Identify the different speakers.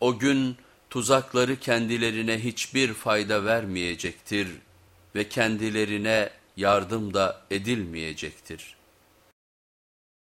Speaker 1: O gün tuzakları kendilerine hiçbir fayda vermeyecektir ve kendilerine yardım da edilmeyecektir.